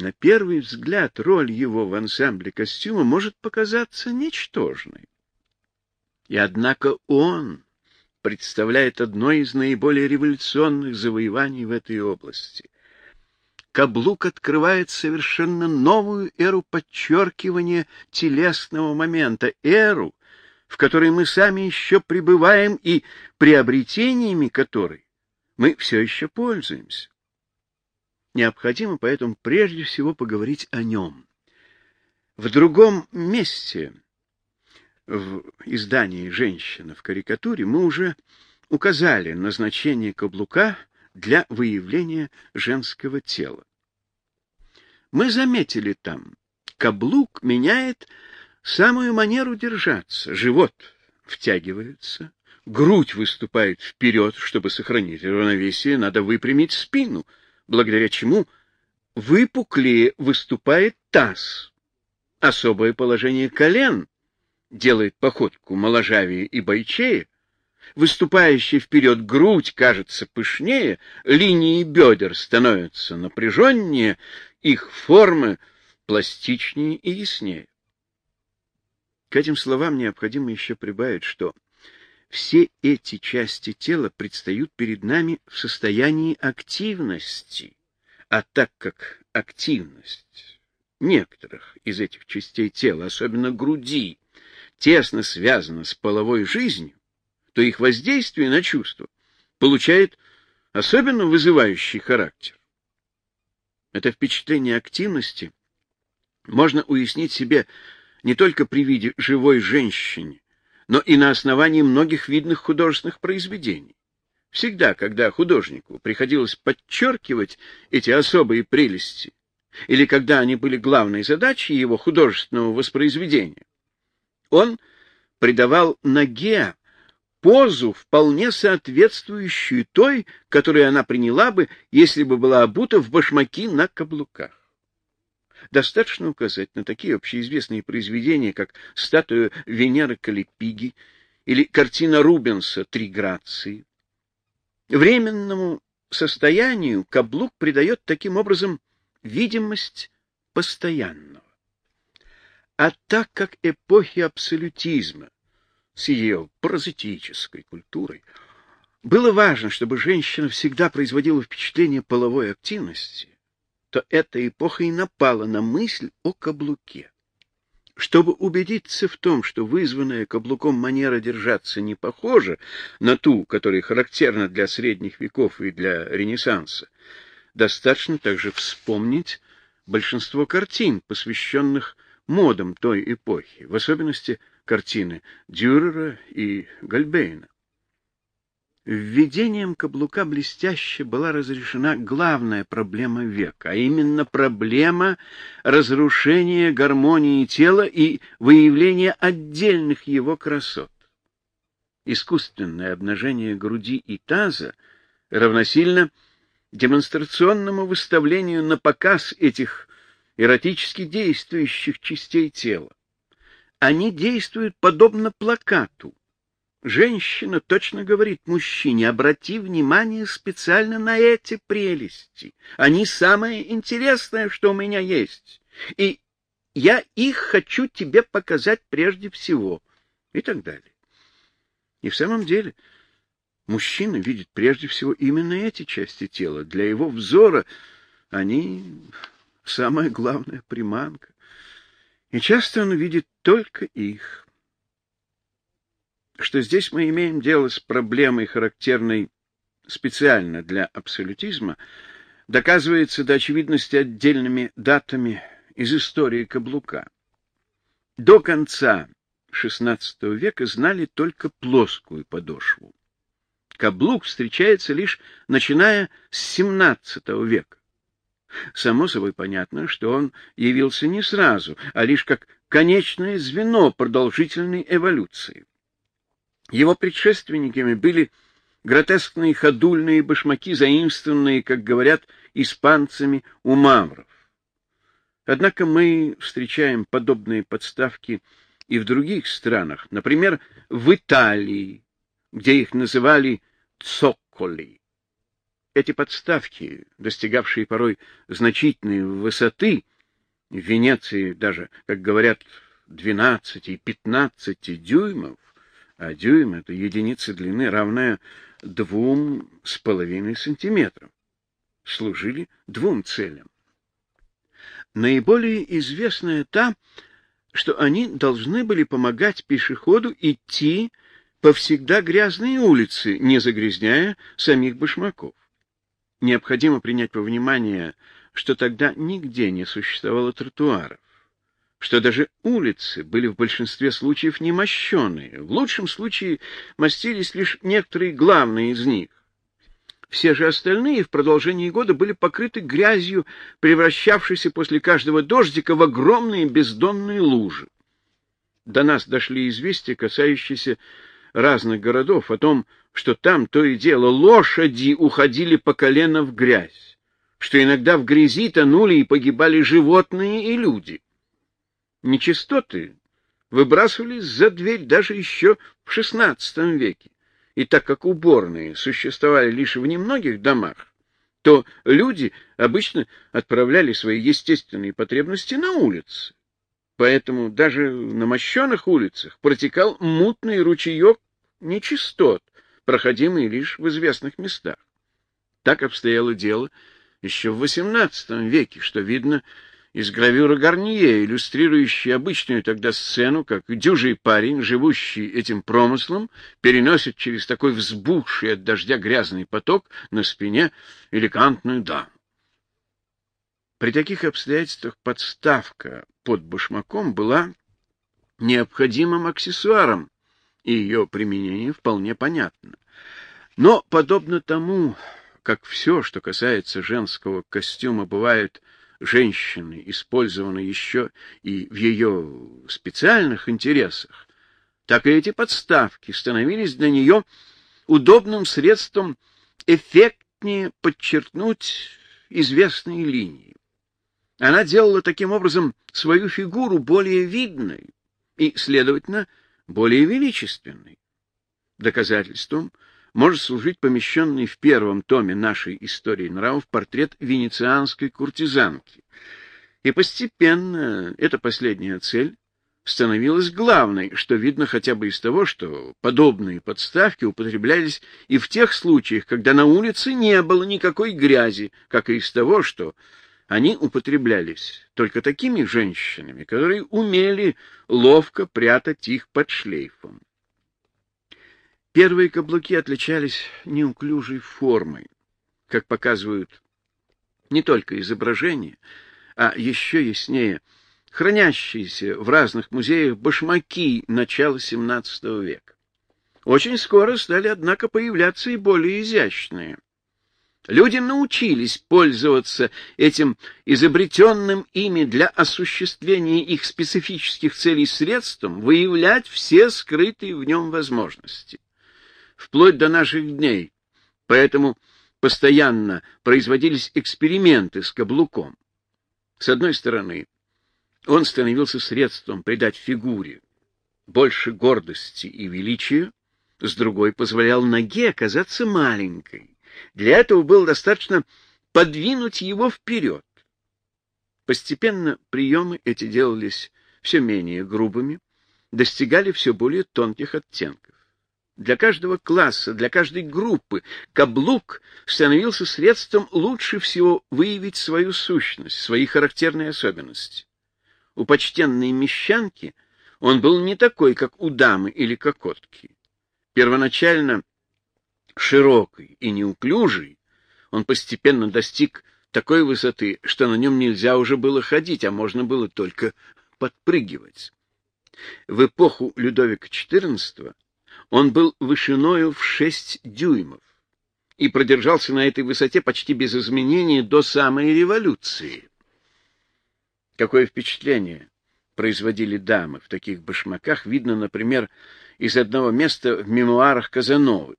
На первый взгляд роль его в ансамбле костюма может показаться ничтожной. И однако он представляет одно из наиболее революционных завоеваний в этой области. Каблук открывает совершенно новую эру подчеркивания телесного момента, эру, в которой мы сами еще пребываем и приобретениями которой мы все еще пользуемся. Необходимо поэтому прежде всего поговорить о нем. В другом месте в издании «Женщина в карикатуре» мы уже указали назначение каблука для выявления женского тела. Мы заметили там, каблук меняет самую манеру держаться, живот втягивается, грудь выступает вперед, чтобы сохранить равновесие, надо выпрямить спину, благодаря чему выпуклее выступает таз. Особое положение колен делает походку моложавее и бойчее, выступающая вперед грудь кажется пышнее, линии бедер становятся напряженнее, их формы пластичнее и яснее. К этим словам необходимо еще прибавить, что все эти части тела предстают перед нами в состоянии активности, а так как активность некоторых из этих частей тела, особенно груди, тесно связана с половой жизнью, то их воздействие на чувства получает особенно вызывающий характер. Это впечатление активности можно уяснить себе не только при виде живой женщины, но и на основании многих видных художественных произведений. Всегда, когда художнику приходилось подчеркивать эти особые прелести, или когда они были главной задачей его художественного воспроизведения, он придавал ноге позу, вполне соответствующую той, которую она приняла бы, если бы была обута в башмаки на каблуках. Достаточно указать на такие общеизвестные произведения, как статуя Венеры Калипиги или картина Рубенса «Три грации». Временному состоянию каблук придает таким образом видимость постоянного. А так как эпохи абсолютизма с ее паразитической культурой было важно, чтобы женщина всегда производила впечатление половой активности, то эта эпоха и напала на мысль о каблуке. Чтобы убедиться в том, что вызванная каблуком манера держаться не похожа на ту, которая характерна для средних веков и для Ренессанса, достаточно также вспомнить большинство картин, посвященных модам той эпохи, в особенности картины Дюрера и Гальбейна. Введением каблука блестяще была разрешена главная проблема века, а именно проблема разрушения гармонии тела и выявления отдельных его красот. Искусственное обнажение груди и таза равносильно демонстрационному выставлению на показ этих эротически действующих частей тела. Они действуют подобно плакату, Женщина точно говорит мужчине, обрати внимание специально на эти прелести. Они самое интересное, что у меня есть. И я их хочу тебе показать прежде всего. И так далее. И в самом деле мужчина видит прежде всего именно эти части тела. Для его взора они самая главная приманка. И часто он видит только их что здесь мы имеем дело с проблемой, характерной специально для абсолютизма, доказывается до очевидности отдельными датами из истории каблука. До конца XVI века знали только плоскую подошву. Каблук встречается лишь начиная с XVII века. Само собой понятно, что он явился не сразу, а лишь как конечное звено продолжительной эволюции. Его предшественниками были гротескные ходульные башмаки, заимствованные, как говорят, испанцами у мавров. Однако мы встречаем подобные подставки и в других странах, например, в Италии, где их называли цокколи. Эти подставки, достигавшие порой значительной высоты, в Венеции даже, как говорят, 12 и 15 дюймов, а дюйм — это единица длины, равная двум с половиной сантиметрам, служили двум целям. Наиболее известная та, что они должны были помогать пешеходу идти по всегда грязной улице, не загрязняя самих башмаков. Необходимо принять во внимание, что тогда нигде не существовало тротуаров, что даже улицы были в большинстве случаев не мощеные, в лучшем случае мастились лишь некоторые главные из них. Все же остальные в продолжении года были покрыты грязью, превращавшейся после каждого дождика в огромные бездонные лужи. До нас дошли известия, касающиеся разных городов, о том, что там то и дело лошади уходили по колено в грязь, что иногда в грязи тонули и погибали животные и люди. Нечистоты выбрасывались за дверь даже еще в XVI веке. И так как уборные существовали лишь в немногих домах, то люди обычно отправляли свои естественные потребности на улицы. Поэтому даже на мощенных улицах протекал мутный ручеек нечистот, проходимый лишь в известных местах. Так обстояло дело еще в XVIII веке, что видно из гравюры Гарнье, иллюстрирующей обычную тогда сцену, как дюжий парень, живущий этим промыслом, переносит через такой взбухший от дождя грязный поток на спине элегантную даму. При таких обстоятельствах подставка под башмаком была необходимым аксессуаром, и ее применение вполне понятно. Но, подобно тому, как все, что касается женского костюма, бывает женщины использованы еще и в ее специальных интересах, так и эти подставки становились для нее удобным средством эффектнее подчеркнуть известные линии. Она делала таким образом свою фигуру более видной и, следовательно, более величественной. Доказательством может служить помещенный в первом томе нашей истории нравов портрет венецианской куртизанки. И постепенно эта последняя цель становилась главной, что видно хотя бы из того, что подобные подставки употреблялись и в тех случаях, когда на улице не было никакой грязи, как и из того, что они употреблялись только такими женщинами, которые умели ловко прятать их под шлейфом. Первые каблуки отличались неуклюжей формой, как показывают не только изображения, а еще яснее хранящиеся в разных музеях башмаки начала XVII века. Очень скоро стали, однако, появляться и более изящные. Люди научились пользоваться этим изобретенным ими для осуществления их специфических целей средством, выявлять все скрытые в нем возможности вплоть до наших дней. Поэтому постоянно производились эксперименты с каблуком. С одной стороны, он становился средством придать фигуре больше гордости и величия, с другой позволял ноге оказаться маленькой. Для этого было достаточно подвинуть его вперед. Постепенно приемы эти делались все менее грубыми, достигали все более тонких оттенков. Для каждого класса, для каждой группы каблук становился средством лучше всего выявить свою сущность, свои характерные особенности. У почтенной мещанки он был не такой, как у дамы или кокотки. Первоначально широкий и неуклюжий, он постепенно достиг такой высоты, что на нем нельзя уже было ходить, а можно было только подпрыгивать. В эпоху Людовика XIV он был вышиною в шесть дюймов и продержался на этой высоте почти без изменений до самой революции. Какое впечатление производили дамы в таких башмаках, видно, например, из одного места в мемуарах Казановы.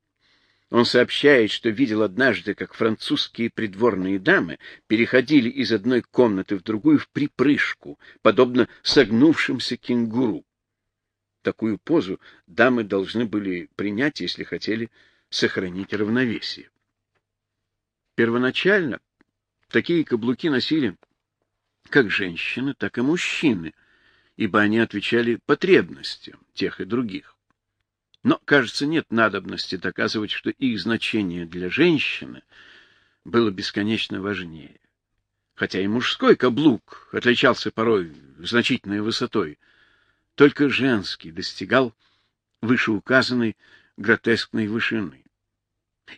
Он сообщает, что видел однажды, как французские придворные дамы переходили из одной комнаты в другую в припрыжку, подобно согнувшимся кенгуру. Такую позу дамы должны были принять, если хотели сохранить равновесие. Первоначально такие каблуки носили как женщины, так и мужчины, ибо они отвечали потребностям тех и других. Но, кажется, нет надобности доказывать, что их значение для женщины было бесконечно важнее. Хотя и мужской каблук отличался порой значительной высотой, только женский достигал вышеуказанной гротескной вышины.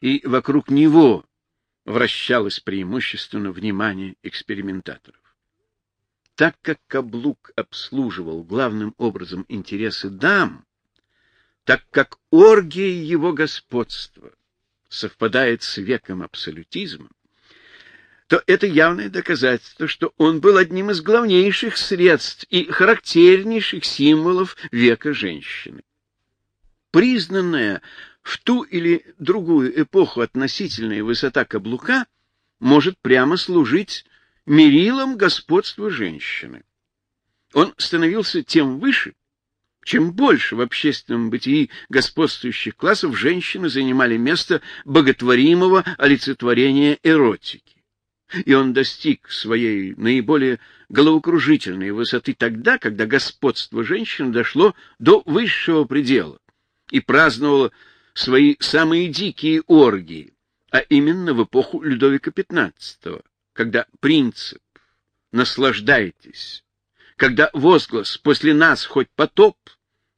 И вокруг него вращалось преимущественно внимание экспериментаторов. Так как каблук обслуживал главным образом интересы дам, так как оргия его господства совпадает с веком абсолютизма, то это явное доказательство, что он был одним из главнейших средств и характернейших символов века женщины. Признанная в ту или другую эпоху относительная высота каблука может прямо служить мерилом господства женщины. Он становился тем выше, чем больше в общественном бытии господствующих классов женщины занимали место боготворимого олицетворения эротики. И он достиг своей наиболее головокружительной высоты тогда, когда господство женщин дошло до высшего предела и праздновало свои самые дикие оргии, а именно в эпоху Людовика XV, когда принцип «наслаждайтесь», когда возглас «после нас хоть потоп»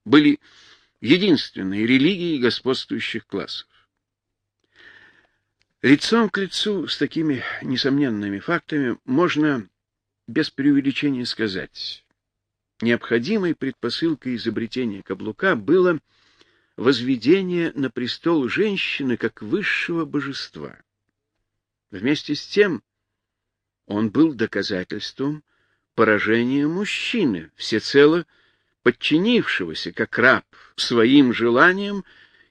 были единственной религией господствующих классов. Лицом к лицу с такими несомненными фактами можно без преувеличения сказать, необходимой предпосылкой изобретения каблука было возведение на престол женщины как высшего божества. Вместе с тем он был доказательством поражения мужчины, всецело подчинившегося, как раб, своим желаниям,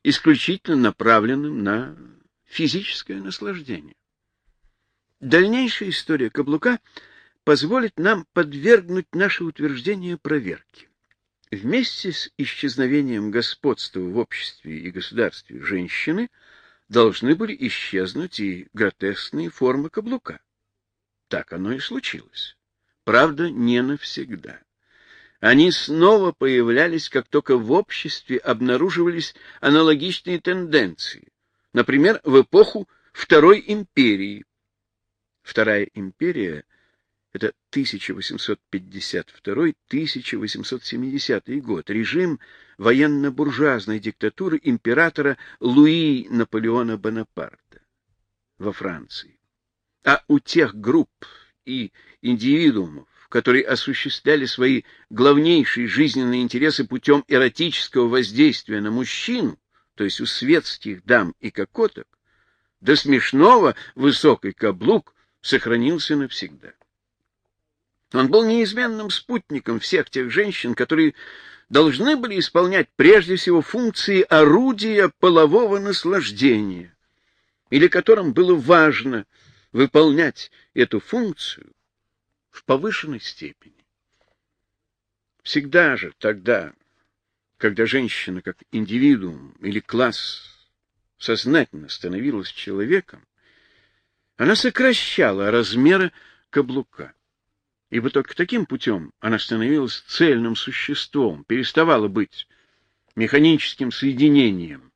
исключительно направленным на физическое наслаждение. Дальнейшая история каблука позволит нам подвергнуть наше утверждение проверке. Вместе с исчезновением господства в обществе и государстве женщины должны были исчезнуть и гротескные формы каблука. Так оно и случилось. Правда, не навсегда. Они снова появлялись, как только в обществе обнаруживались аналогичные тенденции. Например, в эпоху Второй империи. Вторая империя это 1852-1870 год, режим военно-буржуазной диктатуры императора Луи Наполеона Бонапарта во Франции. А у тех групп и индивидуумов, которые осуществляли свои главнейшие жизненные интересы путем эротического воздействия на мужчину, то есть у светских дам и кокоток, до смешного высокий каблук сохранился навсегда. Он был неизменным спутником всех тех женщин, которые должны были исполнять прежде всего функции орудия полового наслаждения, или которым было важно выполнять эту функцию в повышенной степени. Всегда же тогда, когда женщина как индивидуум или класс сознательно становилась человеком, она сокращала размеры каблука ибо только таким путем она становилась цельным существом, переставала быть механическим соединением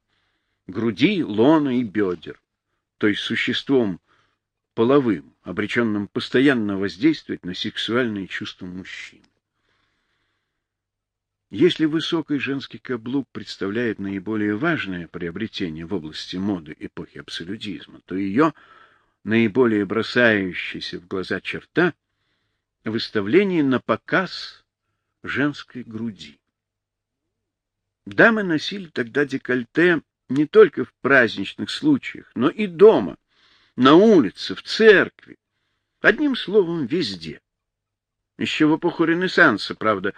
груди, лона и бедер, то есть существом половым, обреченным постоянно воздействовать на сексуальные чувства мужчин. Если высокий женский каблук представляет наиболее важное приобретение в области моды эпохи абсолютизма, то ее наиболее бросающаяся в глаза черта — выставлении на показ женской груди. Дамы носили тогда декольте не только в праздничных случаях, но и дома, на улице, в церкви, одним словом, везде. Еще в эпоху Ренессанса, правда,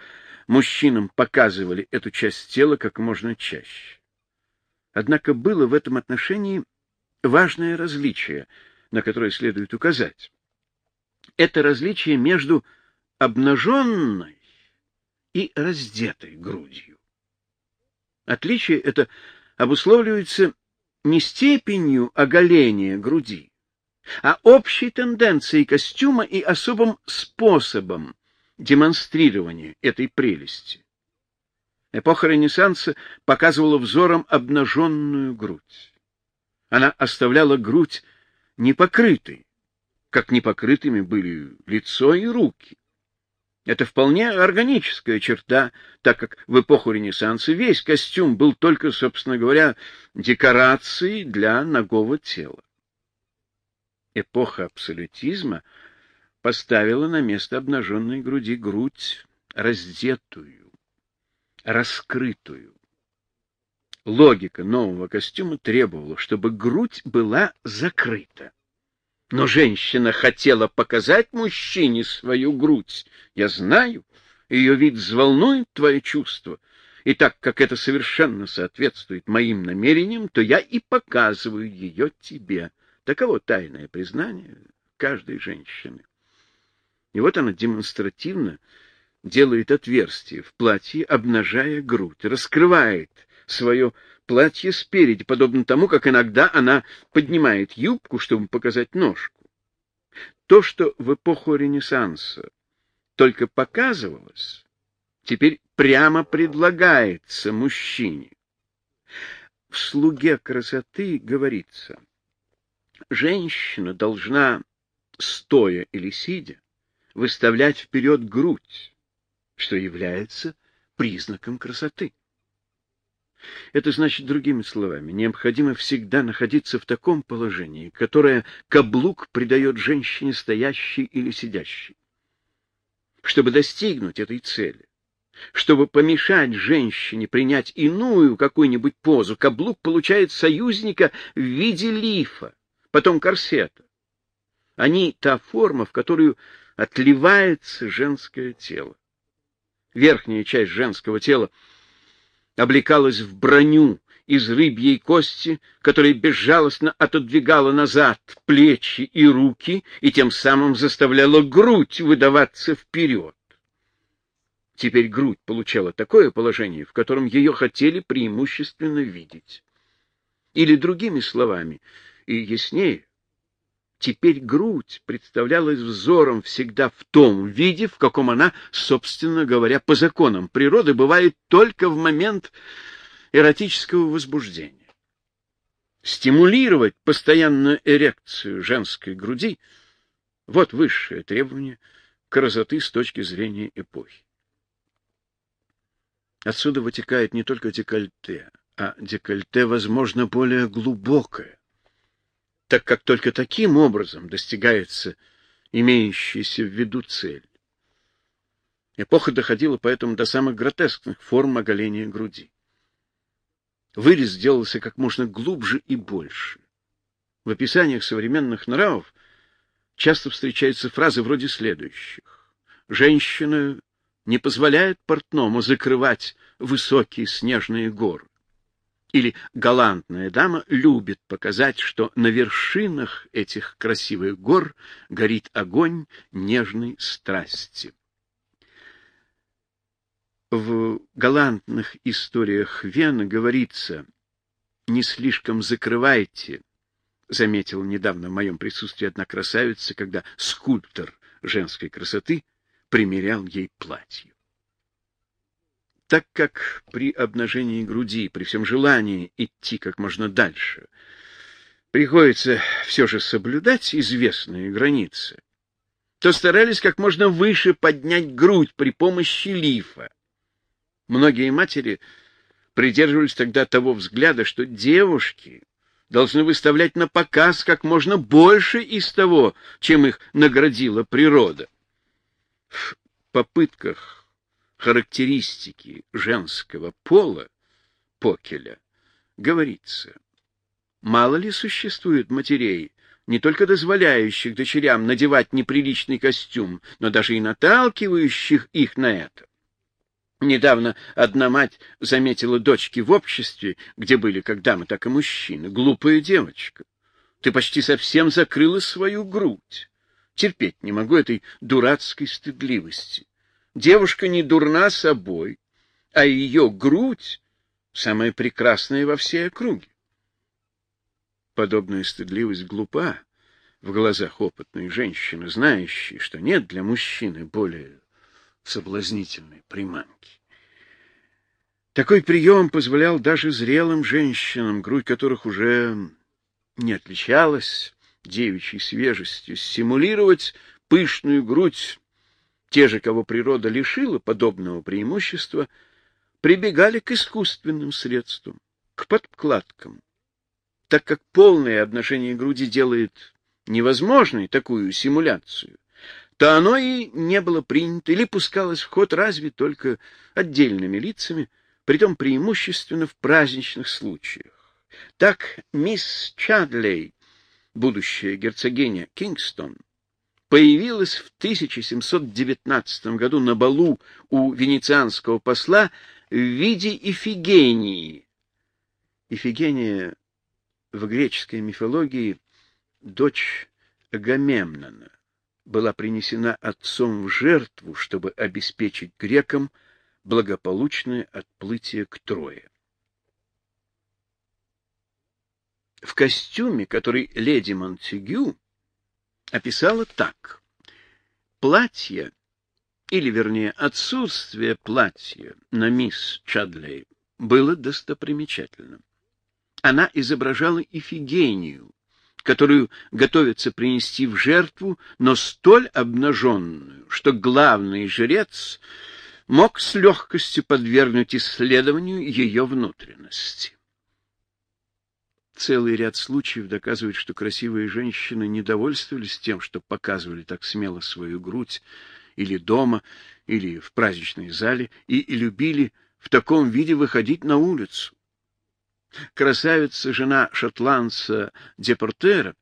мужчинам показывали эту часть тела как можно чаще. Однако было в этом отношении важное различие, на которое следует указать это различие между обнаженной и раздетой грудью. Отличие это обусловливается не степенью оголения груди, а общей тенденцией костюма и особым способом демонстрирования этой прелести. Эпоха Ренессанса показывала взором обнаженную грудь. Она оставляла грудь непокрытой, как непокрытыми были лицо и руки. Это вполне органическая черта, так как в эпоху Ренессанса весь костюм был только, собственно говоря, декорацией для нагого тела. Эпоха абсолютизма поставила на место обнаженной груди грудь раздетую, раскрытую. Логика нового костюма требовала, чтобы грудь была закрыта. Но женщина хотела показать мужчине свою грудь. Я знаю, ее вид взволнует твои чувства. И так как это совершенно соответствует моим намерениям, то я и показываю ее тебе. Таково тайное признание каждой женщины. И вот она демонстративно делает отверстие в платье, обнажая грудь, раскрывает свое платье спереди, подобно тому, как иногда она поднимает юбку, чтобы показать ножку. То, что в эпоху Ренессанса только показывалось, теперь прямо предлагается мужчине. В «Слуге красоты» говорится, женщина должна, стоя или сидя, выставлять вперед грудь, что является признаком красоты. Это значит, другими словами, необходимо всегда находиться в таком положении, которое каблук придает женщине стоящей или сидящей. Чтобы достигнуть этой цели, чтобы помешать женщине принять иную какую-нибудь позу, каблук получает союзника в виде лифа, потом корсета. Они — та форма, в которую отливается женское тело. Верхняя часть женского тела — облекалась в броню из рыбьей кости, которая безжалостно отодвигала назад плечи и руки и тем самым заставляла грудь выдаваться вперед. Теперь грудь получала такое положение, в котором ее хотели преимущественно видеть. Или другими словами, и яснее, Теперь грудь представлялась взором всегда в том виде, в каком она, собственно говоря, по законам природы бывает только в момент эротического возбуждения. Стимулировать постоянную эрекцию женской груди — вот высшее требование красоты с точки зрения эпохи. Отсюда вытекает не только декольте, а декольте, возможно, более глубокое, так как только таким образом достигается имеющаяся в виду цель. Эпоха доходила поэтому до самых гротескных форм оголения груди. Вырез делался как можно глубже и больше. В описаниях современных нравов часто встречаются фразы вроде следующих. Женщина не позволяет портному закрывать высокие снежные горы или галантная дама любит показать, что на вершинах этих красивых гор горит огонь нежной страсти. В галантных историях Вены говорится «не слишком закрывайте», заметил недавно в моем присутствии одна красавица, когда скульптор женской красоты примерял ей платье так как при обнажении груди, при всем желании идти как можно дальше, приходится все же соблюдать известные границы, то старались как можно выше поднять грудь при помощи лифа. Многие матери придерживались тогда того взгляда, что девушки должны выставлять на показ как можно больше из того, чем их наградила природа. В попытках характеристики женского пола Покеля говорится, мало ли существует матерей, не только дозволяющих дочерям надевать неприличный костюм, но даже и наталкивающих их на это. Недавно одна мать заметила дочки в обществе, где были как дамы, так и мужчины. Глупая девочка. Ты почти совсем закрыла свою грудь. Терпеть не могу этой дурацкой стыдливости. Девушка не дурна собой, а ее грудь самая прекрасная во всей округе. Подобная стыдливость глупа, в глазах опытной женщины, знающей, что нет для мужчины более соблазнительной приманки. Такой прием позволял даже зрелым женщинам, грудь которых уже не отличалась девичьей свежестью, симулировать пышную грудь. Те же, кого природа лишила подобного преимущества, прибегали к искусственным средствам, к подкладкам, так как полное обнажение груди делает невозможной такую симуляцию, то оно и не было принято или пускалось в ход разве только отдельными лицами, притом преимущественно в праздничных случаях. Так мисс Чадлей, будущая герцогиня Кингстон, появилась в 1719 году на балу у венецианского посла в виде Ифигении. Ифигения в греческой мифологии дочь Агамемнона была принесена отцом в жертву, чтобы обеспечить грекам благополучное отплытие к Трое. В костюме, который леди Монтегю описала так. Платье, или, вернее, отсутствие платья на мисс Чадлей было достопримечательным. Она изображала Ифигению, которую готовится принести в жертву, но столь обнаженную, что главный жрец мог с легкостью подвергнуть исследованию ее внутренности. Целый ряд случаев доказывает, что красивые женщины не довольствовались тем, что показывали так смело свою грудь или дома, или в праздничной зале, и любили в таком виде выходить на улицу. Красавица, жена шотландца Депортера,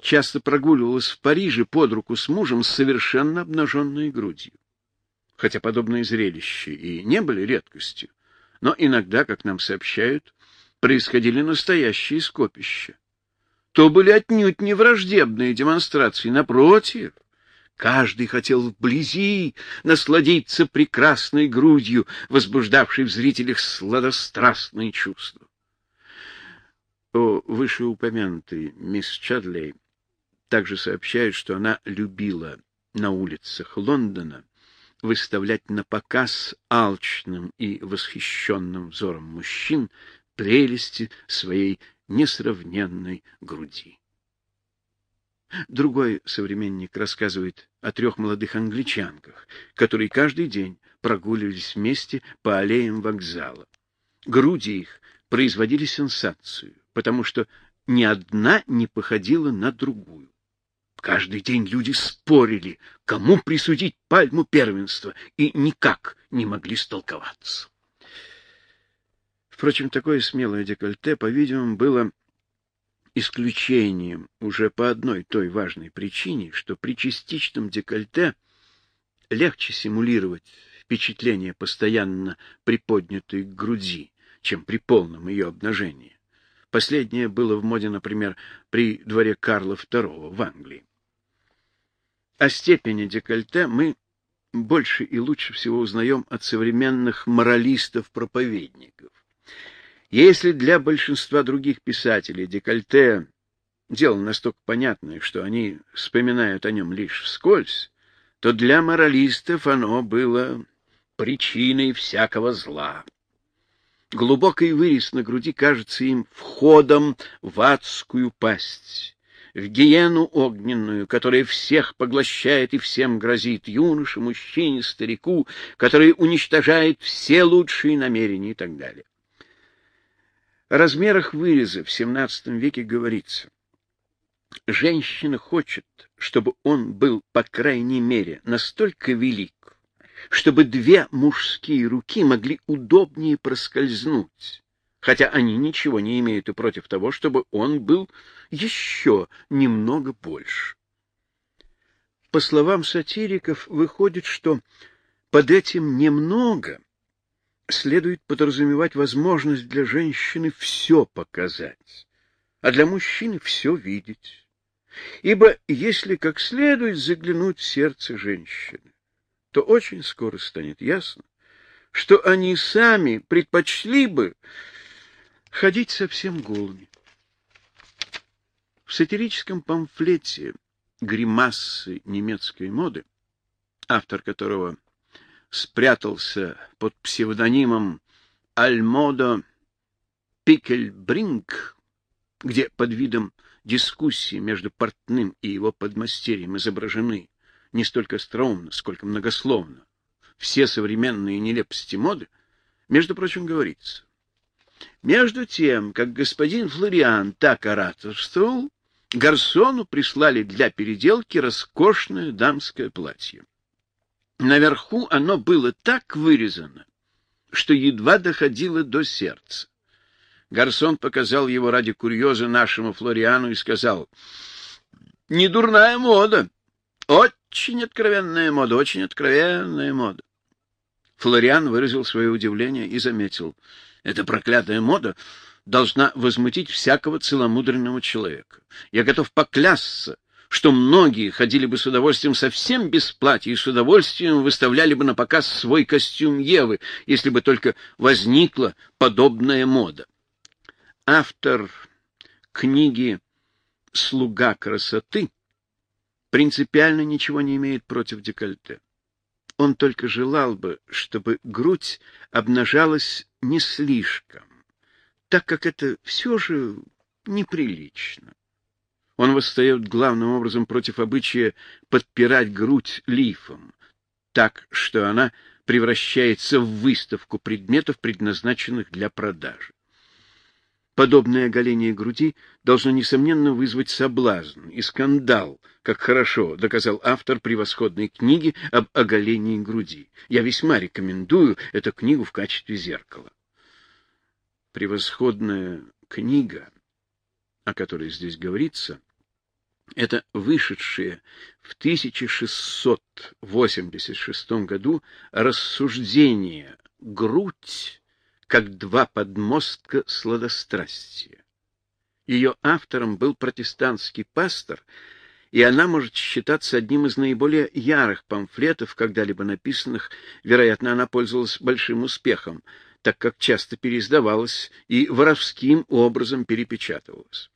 часто прогуливалась в Париже под руку с мужем с совершенно обнаженной грудью. Хотя подобные зрелища и не были редкостью, но иногда, как нам сообщают, происходили настоящие скопища. То были отнюдь не враждебные демонстрации, напротив. Каждый хотел вблизи насладиться прекрасной грудью, возбуждавшей в зрителях сладострастные чувства. О вышеупомянутой мисс Чадлей также сообщают, что она любила на улицах Лондона выставлять на показ алчным и восхищенным взором мужчин прелести своей несравненной груди. Другой современник рассказывает о трех молодых англичанках, которые каждый день прогуливались вместе по аллеям вокзала. Груди их производили сенсацию потому что ни одна не походила на другую. Каждый день люди спорили, кому присудить пальму первенства, и никак не могли столковаться. Впрочем, такое смелое декольте, по-видимому, было исключением уже по одной той важной причине, что при частичном декольте легче симулировать впечатление постоянно приподнятой груди, чем при полном ее обнажении. Последнее было в моде, например, при дворе Карла II в Англии. О степени декольте мы больше и лучше всего узнаем от современных моралистов-проповедников. Если для большинства других писателей декольте — дело настолько понятное, что они вспоминают о нем лишь вскользь, то для моралистов оно было причиной всякого зла. Глубокий вырез на груди кажется им входом в адскую пасть, в гиену огненную, которая всех поглощает и всем грозит, юноше, мужчине, старику, который уничтожает все лучшие намерения и так далее. О размерах выреза в XVII веке говорится. Женщина хочет, чтобы он был, по крайней мере, настолько велик, чтобы две мужские руки могли удобнее проскользнуть, хотя они ничего не имеют и против того, чтобы он был еще немного больше. По словам сатириков, выходит, что под этим немного следует подразумевать возможность для женщины все показать, а для мужчины все видеть. Ибо если как следует заглянуть в сердце женщины, то очень скоро станет ясно, что они сами предпочли бы ходить совсем голыми. В сатирическом памфлете «Гримасы немецкой моды», автор которого спрятался под псевдонимом Альмодо Пикельбринг, где под видом дискуссии между портным и его подмастерьем изображены не столько остроумно, сколько многословно все современные нелепости моды, между прочим, говорится. Между тем, как господин Флориан так ораторствовал, Гарсону прислали для переделки роскошное дамское платье. Наверху оно было так вырезано, что едва доходило до сердца. Гарсон показал его ради курьеза нашему Флориану и сказал, «Не дурная мода, очень откровенная мода, очень откровенная мода». Флориан выразил свое удивление и заметил, «Эта проклятая мода должна возмутить всякого целомудренного человека. Я готов поклясться, что многие ходили бы с удовольствием совсем без платья и с удовольствием выставляли бы на показ свой костюм Евы, если бы только возникла подобная мода. Автор книги «Слуга красоты» принципиально ничего не имеет против декольте. Он только желал бы, чтобы грудь обнажалась не слишком так как это все же неприлично. Он восстает главным образом против обычая подпирать грудь лифом, так что она превращается в выставку предметов, предназначенных для продажи. Подобное оголение груди должно, несомненно, вызвать соблазн и скандал, как хорошо доказал автор превосходной книги об оголении груди. Я весьма рекомендую эту книгу в качестве зеркала превосходная книга, о которой здесь говорится, это вышедшее в 1686 году рассуждение «Грудь как два подмостка сладострастия». Ее автором был протестантский пастор, и она может считаться одним из наиболее ярых памфлетов, когда-либо написанных, вероятно, она пользовалась большим успехом – так как часто переиздавалась и воровским образом перепечатывалась.